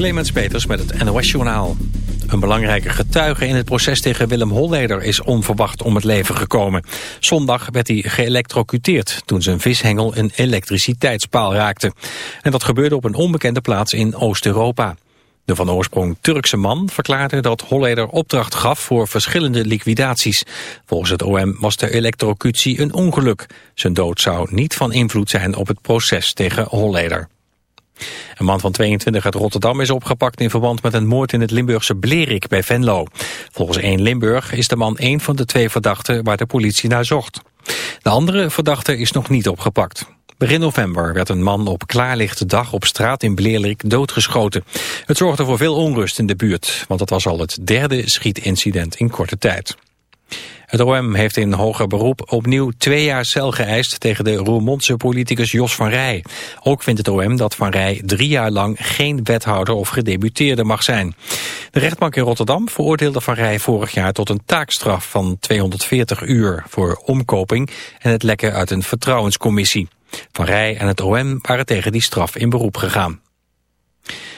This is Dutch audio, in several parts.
Clemens Peters met het NOS Journaal. Een belangrijke getuige in het proces tegen Willem Holleder is onverwacht om het leven gekomen. Zondag werd hij geëlectrocuteerd toen zijn vishengel een elektriciteitspaal raakte. En dat gebeurde op een onbekende plaats in Oost-Europa. De van oorsprong Turkse man verklaarde dat Holleder opdracht gaf voor verschillende liquidaties. Volgens het OM was de elektrocutie een ongeluk. Zijn dood zou niet van invloed zijn op het proces tegen Holleder. Een man van 22 uit Rotterdam is opgepakt in verband met een moord in het Limburgse Blerik bij Venlo. Volgens 1 Limburg is de man een van de twee verdachten waar de politie naar zocht. De andere verdachte is nog niet opgepakt. Begin november werd een man op klaarlichte dag op straat in Bleerik doodgeschoten. Het zorgde voor veel onrust in de buurt, want het was al het derde schietincident in korte tijd. Het OM heeft in hoger beroep opnieuw twee jaar cel geëist tegen de Roermondse politicus Jos van Rij. Ook vindt het OM dat Van Rij drie jaar lang geen wethouder of gedebuteerde mag zijn. De rechtbank in Rotterdam veroordeelde Van Rij vorig jaar tot een taakstraf van 240 uur voor omkoping en het lekken uit een vertrouwenscommissie. Van Rij en het OM waren tegen die straf in beroep gegaan.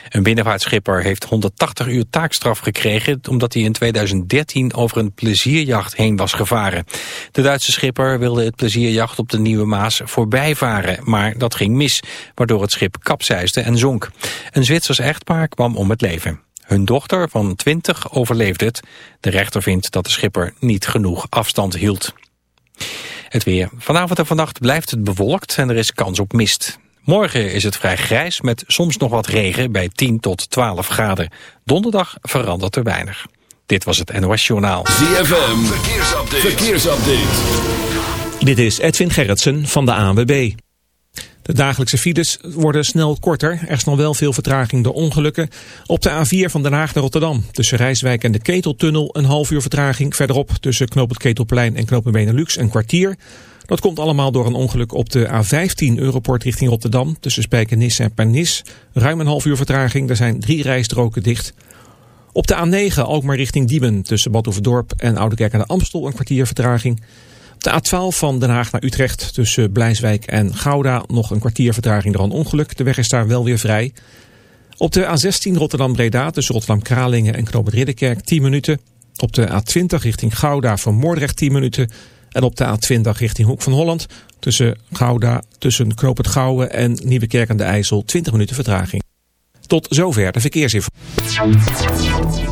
Een binnenvaartschipper heeft 180 uur taakstraf gekregen... omdat hij in 2013 over een plezierjacht heen was gevaren. De Duitse schipper wilde het plezierjacht op de Nieuwe Maas voorbijvaren... maar dat ging mis, waardoor het schip kapseisde en zonk. Een Zwitsers echtpaar kwam om het leven. Hun dochter van 20 overleefde het. De rechter vindt dat de schipper niet genoeg afstand hield. Het weer. Vanavond en vannacht blijft het bewolkt en er is kans op mist. Morgen is het vrij grijs met soms nog wat regen bij 10 tot 12 graden. Donderdag verandert er weinig. Dit was het NOS Journaal. ZFM, verkeersupdate. verkeersupdate. Dit is Edwin Gerritsen van de ANWB. De dagelijkse files worden snel korter. Er is nog wel veel vertraging door ongelukken. Op de A4 van Den Haag naar Rotterdam. Tussen Rijswijk en de Keteltunnel een half uur vertraging. Verderop tussen Knoop het Ketelplein en Knoop Benelux een kwartier. Dat komt allemaal door een ongeluk op de A15 Europort richting Rotterdam. Tussen Spijkenisse en Pernis. Ruim een half uur vertraging. Er zijn drie rijstroken dicht. Op de A9 ook maar richting Diemen. Tussen Badhoevedorp en Oudekerk aan de Amstel een kwartier vertraging. De A12 van Den Haag naar Utrecht. Tussen Blijswijk en Gouda nog een kwartier vertraging door een ongeluk. De weg is daar wel weer vrij. Op de A16 Rotterdam-Breda tussen Rotterdam-Kralingen en Knoop Ridderkerk 10 minuten. Op de A20 richting Gouda van Moordrecht 10 minuten. En op de A20 richting Hoek van Holland tussen Gouda, tussen Knoop het Gouwen en Nieuwekerk aan de IJssel 20 minuten vertraging. Tot zover de verkeersinformatie.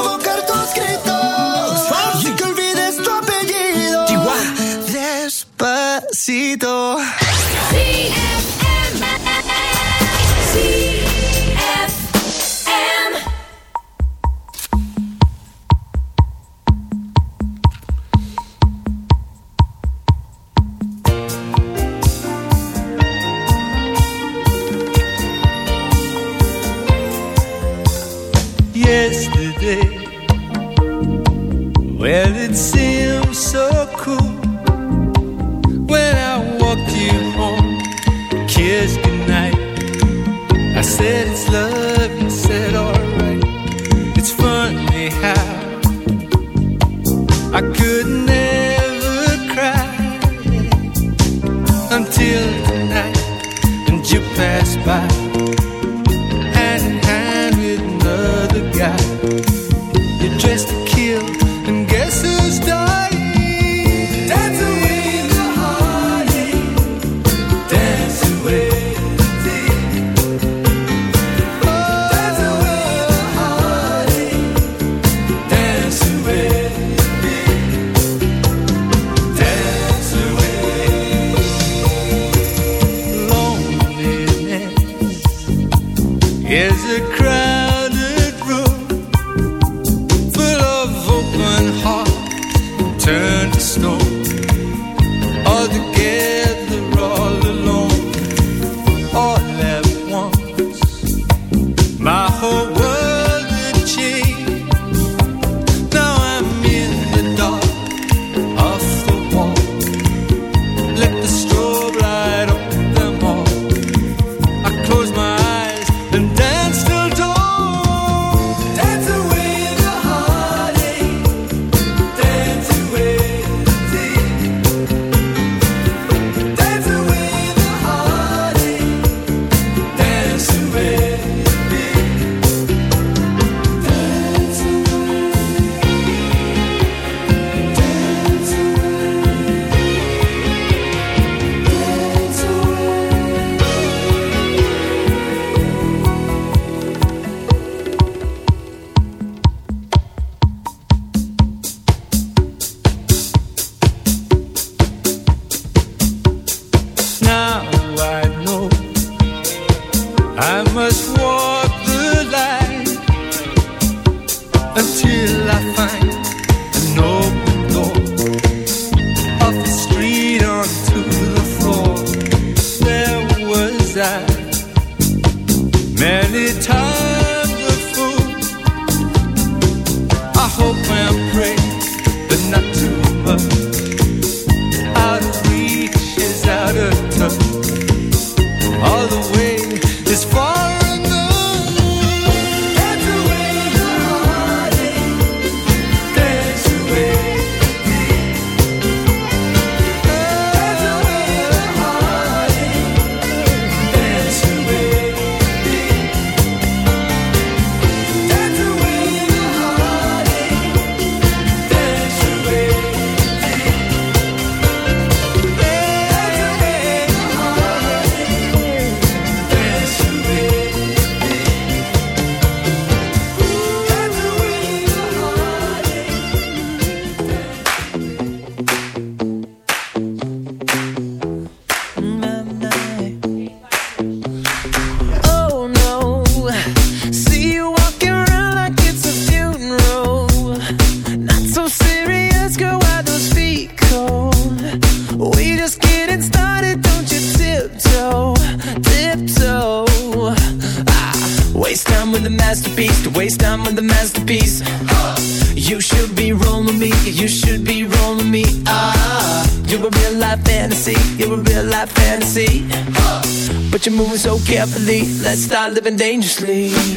living dangerously.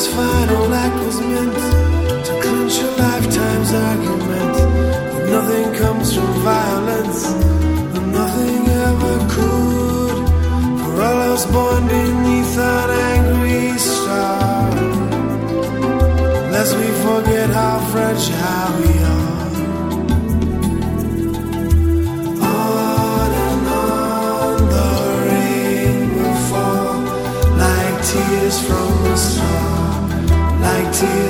this final act was meant to clinch a lifetime's argument. But nothing comes from violence. see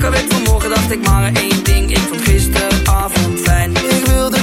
Ik werd vanmorgen, dacht ik maar één ding. Ik vond gisteravond fijn. Ik wil dat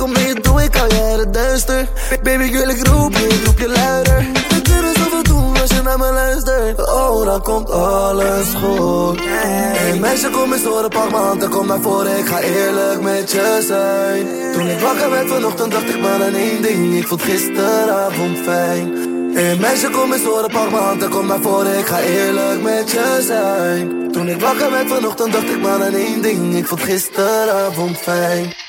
Kom mee, doe ik al jaren duister. Baby, ik wil ik roep je, ik roep je luider. We kunnen zoveel doen als je naar me luistert. Oh, dan komt alles goed. Hey meisje, kom eens horen, pak m'n hand en kom naar voren. Ik ga eerlijk met je zijn. Toen ik wakker werd vanochtend, dacht ik maar aan één ding. Ik vond gisteravond fijn. Hey meisje, kom eens horen, pak m'n hand en kom naar voren. Ik ga eerlijk met je zijn. Toen ik wakker werd vanochtend, dacht ik maar aan één ding. Ik vond gisteravond fijn.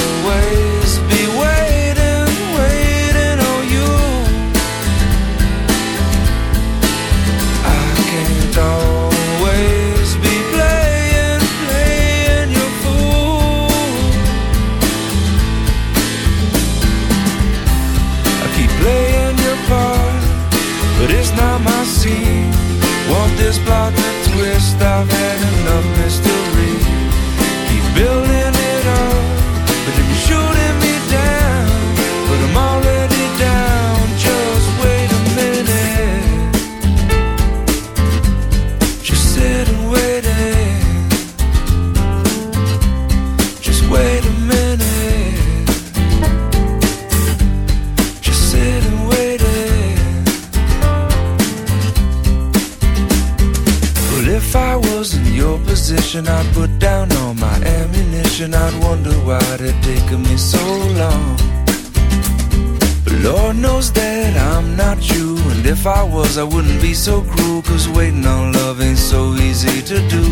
if I was, I wouldn't be so cruel. Cause waiting on love ain't so easy to do.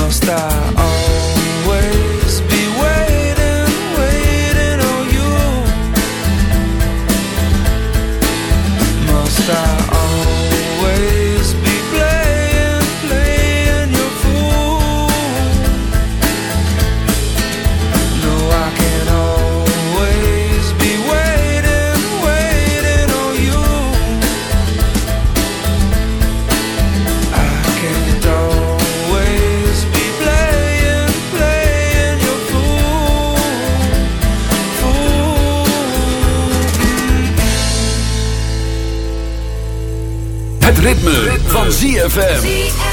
Must I? ZFM.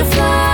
You fly,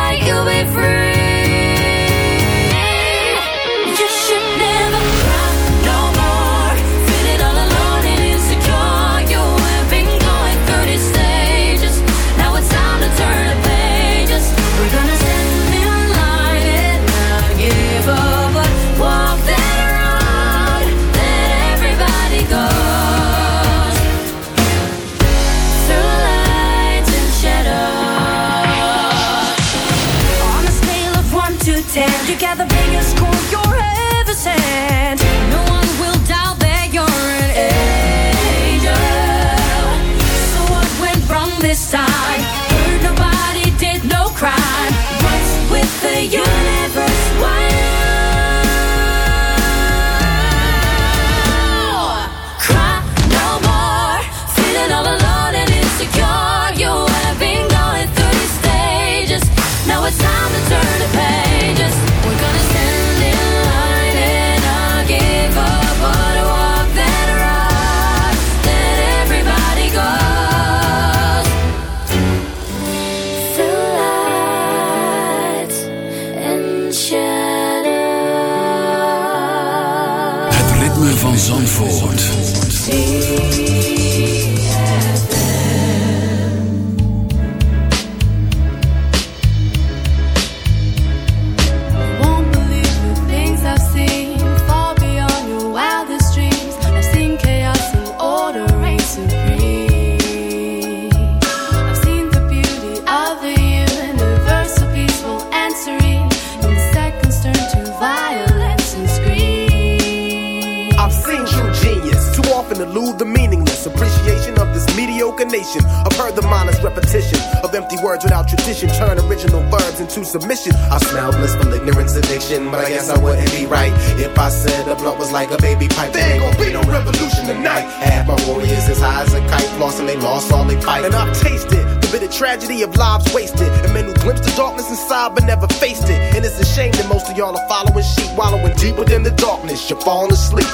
elude the meaningless appreciation of this mediocre nation. I've heard the mindless repetition of empty words without tradition, turn original verbs into submission. I smell blissful ignorance addiction, but I guess I wouldn't be right if I said a blunt was like a baby pipe. There ain't gonna be no revolution tonight. Half my warriors as high as a kite, lost and they lost all they fight. And I've tasted the bitter tragedy of lives wasted, and men who glimpsed the darkness inside but never faced it. And it's a shame that most of y'all are following sheep, wallowing deep within the darkness. You're falling asleep.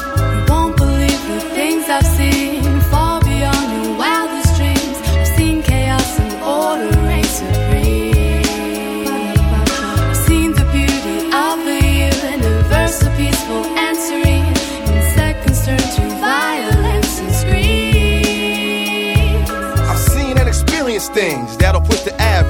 I've seen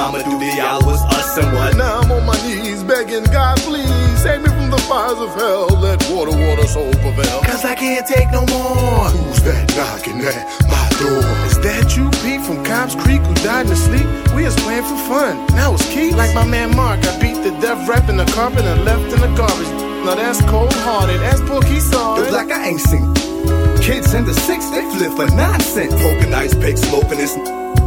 I'ma do the hours, us and what? Now I'm on my knees begging God, please save me from the fires of hell. Let water, water, soul prevail. Cause I can't take no more. Who's that knocking at my door? Is that you, Pete, from Cobb's Creek, who died in his sleep? We was playing for fun. Now it's Keith. Like my man Mark, I beat the death rap in the carpet and left in the garbage. Now that's cold hearted. That's Pookie Saw. Yo, like I ain't seen kids in the six, they flip for nonsense. Poking ice pick, smoking this.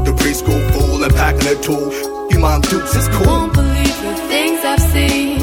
The preschool fool and packing a tool. You mom dukes is cool. Won't believe the things I've seen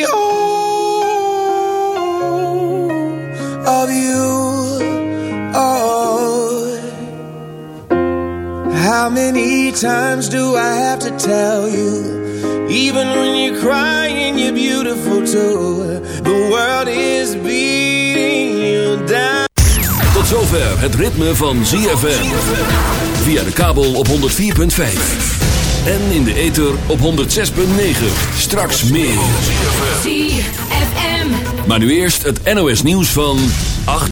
How many times do I have to tell you? Even when you're crying, you're beautiful too. The world is beating you down. Tot zover het ritme van ZFM. Via de kabel op 104.5. En in de ether op 106.9. Straks meer. ZFM. Maar nu eerst het NOS nieuws van 8.